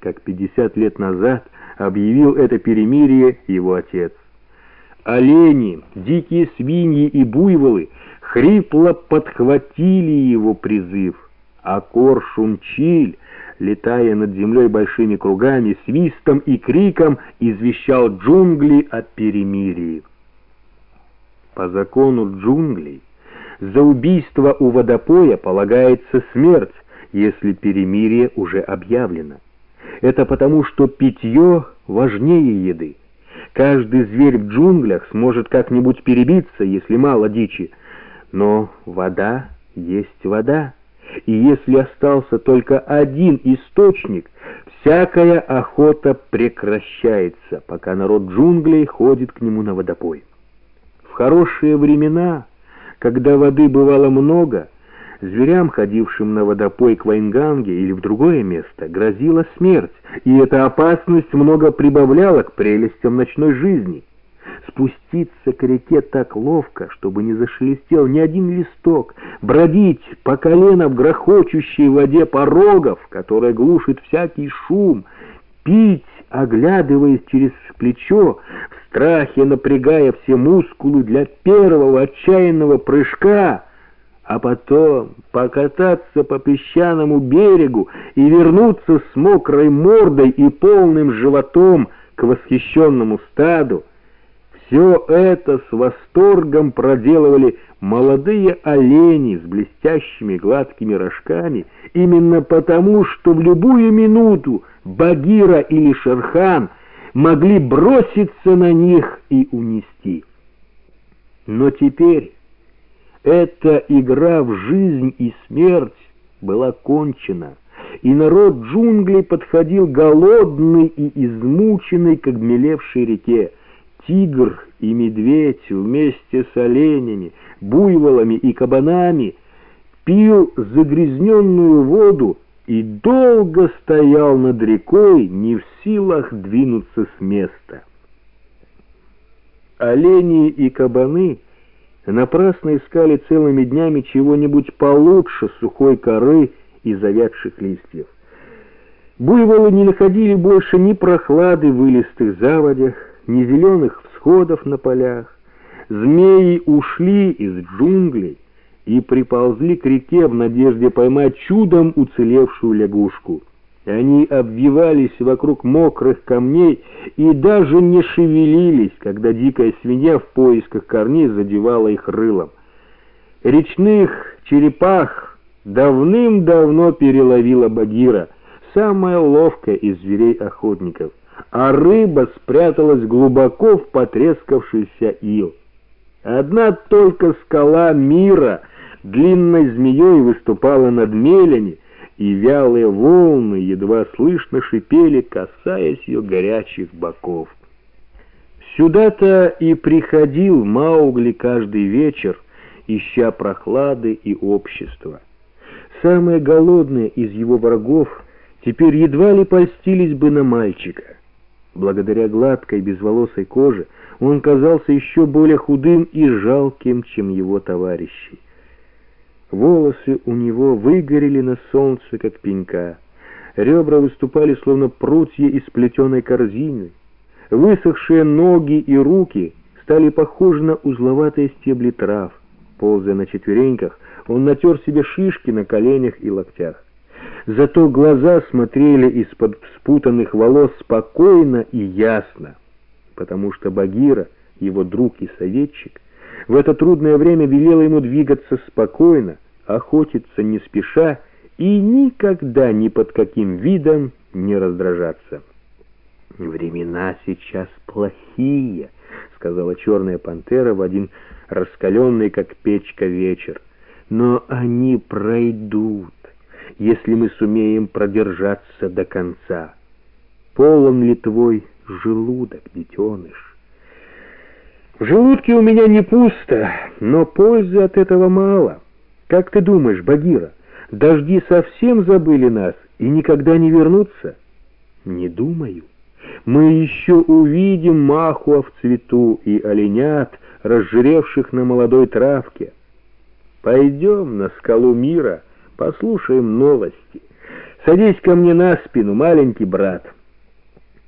как 50 лет назад объявил это перемирие его отец. Олени, дикие свиньи и буйволы хрипло подхватили его призыв, а коршун-чиль, летая над землей большими кругами, свистом и криком извещал джунгли о перемирии. По закону джунглей за убийство у водопоя полагается смерть, если перемирие уже объявлено. Это потому, что питье важнее еды. Каждый зверь в джунглях сможет как-нибудь перебиться, если мало дичи, но вода есть вода, и если остался только один источник, всякая охота прекращается, пока народ джунглей ходит к нему на водопой. В хорошие времена, когда воды бывало много, Зверям, ходившим на водопой к Вайнганге или в другое место, грозила смерть, и эта опасность много прибавляла к прелестям ночной жизни. Спуститься к реке так ловко, чтобы не зашелестел ни один листок, бродить по колено в грохочущей воде порогов, которая глушит всякий шум, пить, оглядываясь через плечо, в страхе напрягая все мускулы для первого отчаянного прыжка — а потом покататься по песчаному берегу и вернуться с мокрой мордой и полным животом к восхищенному стаду. Все это с восторгом проделывали молодые олени с блестящими гладкими рожками, именно потому, что в любую минуту Багира или Шерхан могли броситься на них и унести. Но теперь... Эта игра в жизнь и смерть была кончена, и народ джунглей подходил голодный и измученный к обмелевшей реке. Тигр и медведь вместе с оленями, буйволами и кабанами пил загрязненную воду и долго стоял над рекой, не в силах двинуться с места. Олени и кабаны — напрасно искали целыми днями чего-нибудь получше сухой коры и завядших листьев. Буйволы не находили больше ни прохлады в илистых заводях, ни зеленых всходов на полях. Змеи ушли из джунглей и приползли к реке в надежде поймать чудом уцелевшую лягушку. Они обвивались вокруг мокрых камней и даже не шевелились, когда дикая свинья в поисках корней задевала их рылом. Речных черепах давным-давно переловила Багира, самая ловкая из зверей-охотников, а рыба спряталась глубоко в потрескавшийся ил. Одна только скала мира длинной змеей выступала над мелями, и вялые волны едва слышно шипели, касаясь ее горячих боков. Сюда-то и приходил Маугли каждый вечер, ища прохлады и общества. Самые голодные из его врагов теперь едва ли польстились бы на мальчика. Благодаря гладкой безволосой коже он казался еще более худым и жалким, чем его товарищи. Волосы у него выгорели на солнце, как пенька. Ребра выступали, словно прутья из плетеной корзины. Высохшие ноги и руки стали похожи на узловатые стебли трав. Ползая на четвереньках, он натер себе шишки на коленях и локтях. Зато глаза смотрели из-под спутанных волос спокойно и ясно, потому что Багира, его друг и советчик, в это трудное время велела ему двигаться спокойно, охотиться не спеша и никогда ни под каким видом не раздражаться. «Времена сейчас плохие», — сказала черная пантера в один раскаленный, как печка, вечер. «Но они пройдут, если мы сумеем продержаться до конца. Полон ли твой желудок, детеныш?» В желудке у меня не пусто, но пользы от этого мало. Как ты думаешь, Багира, дожди совсем забыли нас и никогда не вернутся? Не думаю. Мы еще увидим махуа в цвету и оленят, разжиревших на молодой травке. Пойдем на скалу мира, послушаем новости. Садись ко мне на спину, маленький брат».